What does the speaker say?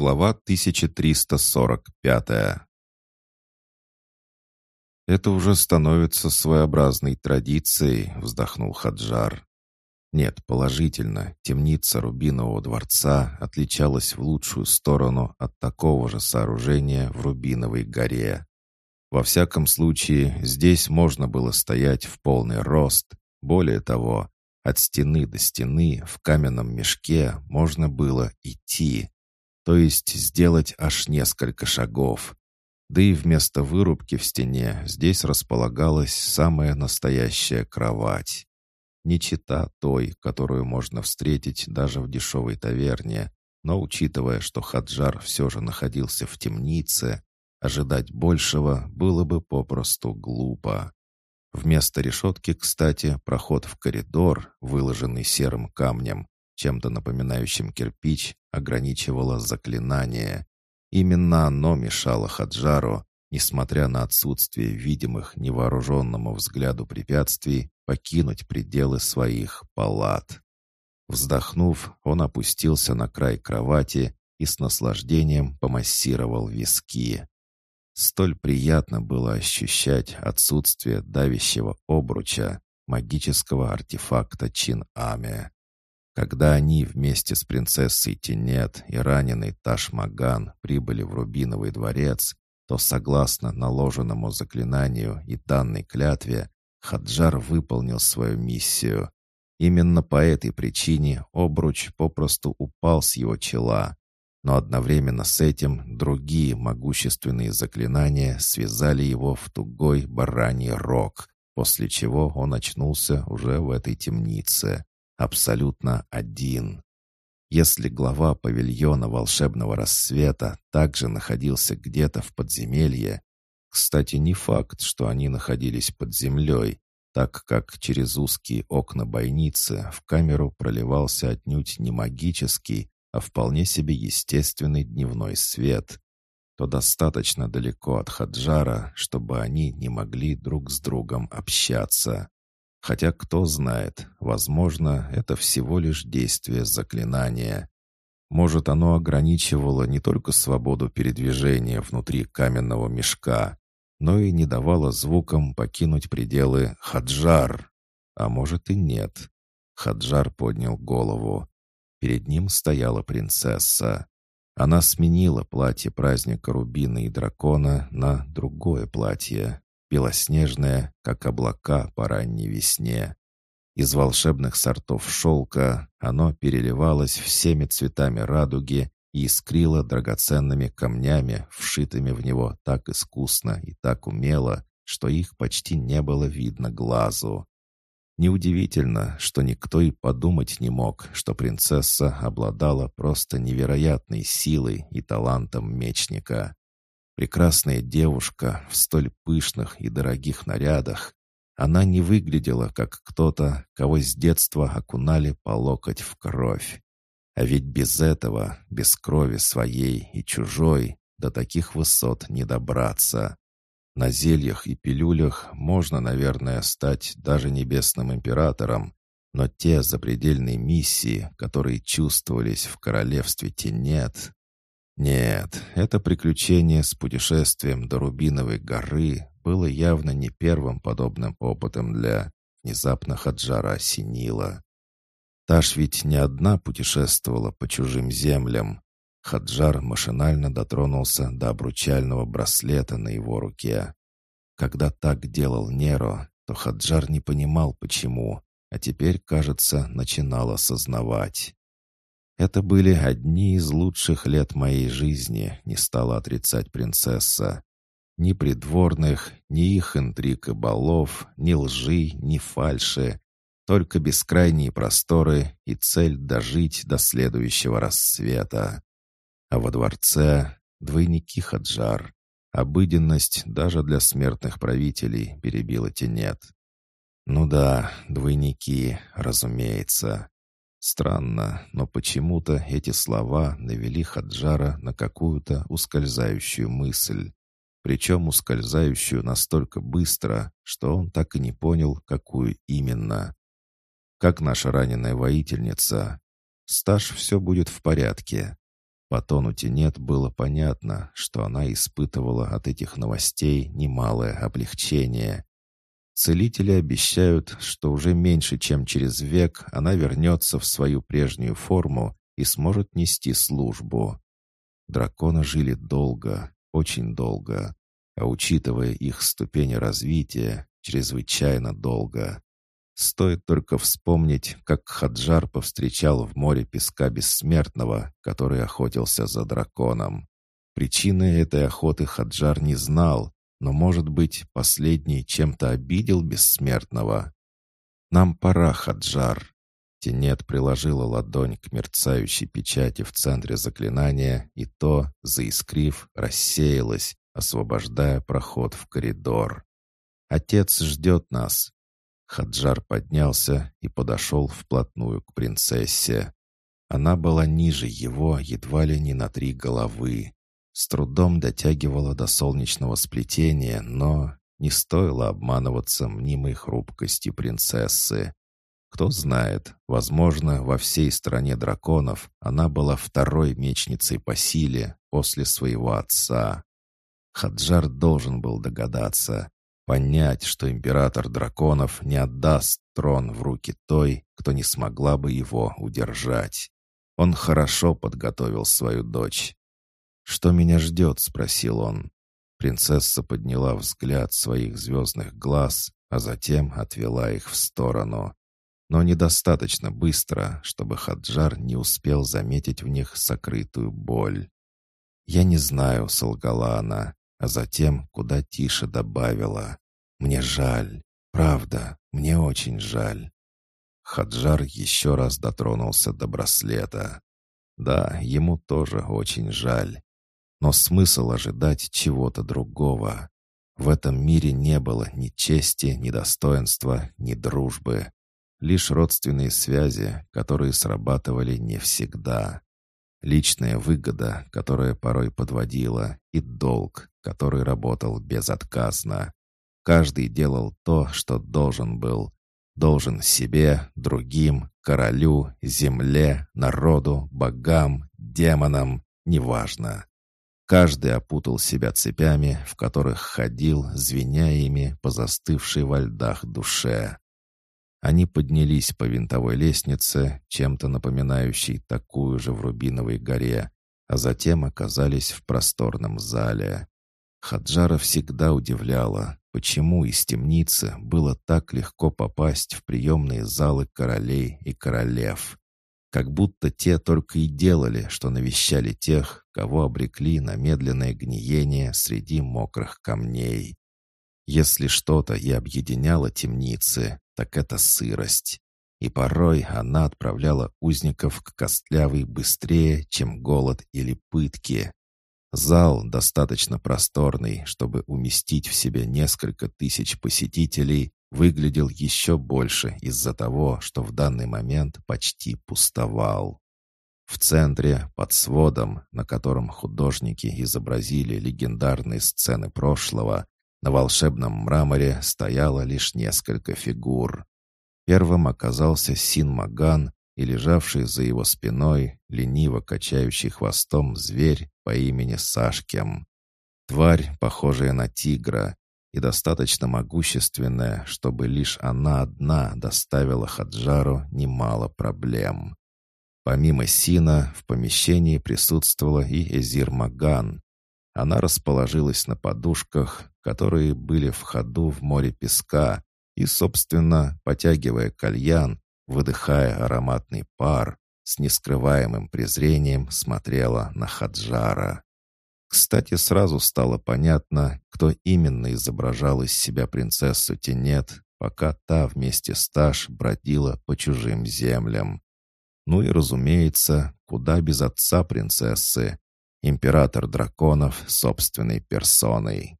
Глава 1345 «Это уже становится своеобразной традицией», — вздохнул Хаджар. Нет, положительно, темница Рубинового дворца отличалась в лучшую сторону от такого же сооружения в Рубиновой горе. Во всяком случае, здесь можно было стоять в полный рост. Более того, от стены до стены в каменном мешке можно было идти, то есть сделать аж несколько шагов. Да и вместо вырубки в стене здесь располагалась самая настоящая кровать. Не чита той, которую можно встретить даже в дешевой таверне, но учитывая, что Хаджар все же находился в темнице, ожидать большего было бы попросту глупо. Вместо решетки, кстати, проход в коридор, выложенный серым камнем, чем-то напоминающим кирпич, ограничивало заклинание. Именно оно мешало Хаджару, несмотря на отсутствие видимых невооруженному взгляду препятствий, покинуть пределы своих палат. Вздохнув, он опустился на край кровати и с наслаждением помассировал виски. Столь приятно было ощущать отсутствие давящего обруча, магического артефакта Чин-Аме. Когда они вместе с принцессой Тенет и раненый Таш-Маган прибыли в Рубиновый дворец, то, согласно наложенному заклинанию и данной клятве, Хаджар выполнил свою миссию. Именно по этой причине обруч попросту упал с его чела, но одновременно с этим другие могущественные заклинания связали его в тугой бараний рог, после чего он очнулся уже в этой темнице, абсолютно один. Если глава павильона волшебного рассвета также находился где-то в подземелье, кстати, не факт, что они находились под землей, так как через узкие окна бойницы в камеру проливался отнюдь не магический, а вполне себе естественный дневной свет, то достаточно далеко от Хаджара, чтобы они не могли друг с другом общаться. Хотя кто знает, возможно, это всего лишь действие заклинания. Может, оно ограничивало не только свободу передвижения внутри каменного мешка, но и не давало звукам покинуть пределы Хаджар. А может и нет. Хаджар поднял голову. Перед ним стояла принцесса. Она сменила платье праздника Рубина и Дракона на другое платье, белоснежное, как облака по ранней весне. Из волшебных сортов шелка оно переливалось всеми цветами радуги и искрило драгоценными камнями, вшитыми в него так искусно и так умело, что их почти не было видно глазу. Неудивительно, что никто и подумать не мог, что принцесса обладала просто невероятной силой и талантом мечника. Прекрасная девушка в столь пышных и дорогих нарядах, она не выглядела как кто-то, кого с детства окунали по локоть в кровь. А ведь без этого, без крови своей и чужой, до таких высот не добраться. На зельях и пилюлях можно, наверное, стать даже небесным императором, но те запредельные миссии, которые чувствовались в королевстве Тенет... Нет, это приключение с путешествием до Рубиновой горы было явно не первым подобным опытом для внезапно Хаджара осенило. Таш ведь не одна путешествовала по чужим землям, Хаджар машинально дотронулся до обручального браслета на его руке. Когда так делал Неро, то Хаджар не понимал, почему, а теперь, кажется, начинал осознавать. «Это были одни из лучших лет моей жизни», — не стала отрицать принцесса. «Ни придворных, ни их интриг и балов, ни лжи, ни фальши, только бескрайние просторы и цель дожить до следующего рассвета. А во дворце двойники Хаджар. Обыденность даже для смертных правителей перебила тенет. Ну да, двойники, разумеется. Странно, но почему-то эти слова навели Хаджара на какую-то ускользающую мысль. Причем ускользающую настолько быстро, что он так и не понял, какую именно. Как наша раненая воительница. Стаж все будет в порядке. По тону Тенет было понятно, что она испытывала от этих новостей немалое облегчение. Целители обещают, что уже меньше, чем через век, она вернется в свою прежнюю форму и сможет нести службу. Драконы жили долго, очень долго, а учитывая их ступени развития, чрезвычайно долго. Стоит только вспомнить, как Хаджар повстречал в море песка бессмертного, который охотился за драконом. Причины этой охоты Хаджар не знал, но, может быть, последний чем-то обидел бессмертного. «Нам пора, Хаджар!» Тенет приложила ладонь к мерцающей печати в центре заклинания, и то, заискрив, рассеялась, освобождая проход в коридор. «Отец ждет нас!» Хаджар поднялся и подошел вплотную к принцессе. Она была ниже его едва ли не на три головы. С трудом дотягивала до солнечного сплетения, но не стоило обманываться мнимой хрупкости принцессы. Кто знает, возможно, во всей стране драконов она была второй мечницей по силе после своего отца. Хаджар должен был догадаться, понять, что император драконов не отдаст трон в руки той, кто не смогла бы его удержать. Он хорошо подготовил свою дочь. «Что меня ждет?» — спросил он. Принцесса подняла взгляд своих звездных глаз, а затем отвела их в сторону. Но недостаточно быстро, чтобы Хаджар не успел заметить в них сокрытую боль. «Я не знаю», — солгала она, а затем куда тише добавила. «Мне жаль. Правда, мне очень жаль». Хаджар еще раз дотронулся до браслета. Да, ему тоже очень жаль. Но смысл ожидать чего-то другого. В этом мире не было ни чести, ни достоинства, ни дружбы. Лишь родственные связи, которые срабатывали не всегда. Личная выгода, которая порой подводила, и долг, который работал безотказно. Каждый делал то, что должен был. Должен себе, другим, королю, земле, народу, богам, демонам, неважно. Каждый опутал себя цепями, в которых ходил, звеня ими по застывшей во льдах душе. Они поднялись по винтовой лестнице, чем-то напоминающей такую же в Рубиновой горе, а затем оказались в просторном зале. Хаджара всегда удивляла, почему из темницы было так легко попасть в приемные залы королей и королев. Как будто те только и делали, что навещали тех, кого обрекли на медленное гниение среди мокрых камней. Если что-то и объединяло темницы, так это сырость. И порой она отправляла узников к костлявой быстрее, чем голод или пытки. Зал достаточно просторный, чтобы уместить в себе несколько тысяч посетителей, выглядел еще больше из-за того, что в данный момент почти пустовал. В центре, под сводом, на котором художники изобразили легендарные сцены прошлого, на волшебном мраморе стояло лишь несколько фигур. Первым оказался Син Маган и лежавший за его спиной, лениво качающий хвостом зверь по имени Сашкем. Тварь, похожая на тигра, и достаточно могущественная, чтобы лишь она одна доставила Хаджару немало проблем. Помимо Сина, в помещении присутствовала и Эзир Маган. Она расположилась на подушках, которые были в ходу в море песка, и, собственно, потягивая кальян, выдыхая ароматный пар, с нескрываемым презрением смотрела на Хаджара. Кстати, сразу стало понятно, кто именно изображал из себя принцессу Тенет, пока та вместе с Таш бродила по чужим землям. Ну и, разумеется, куда без отца принцессы, император драконов собственной персоной.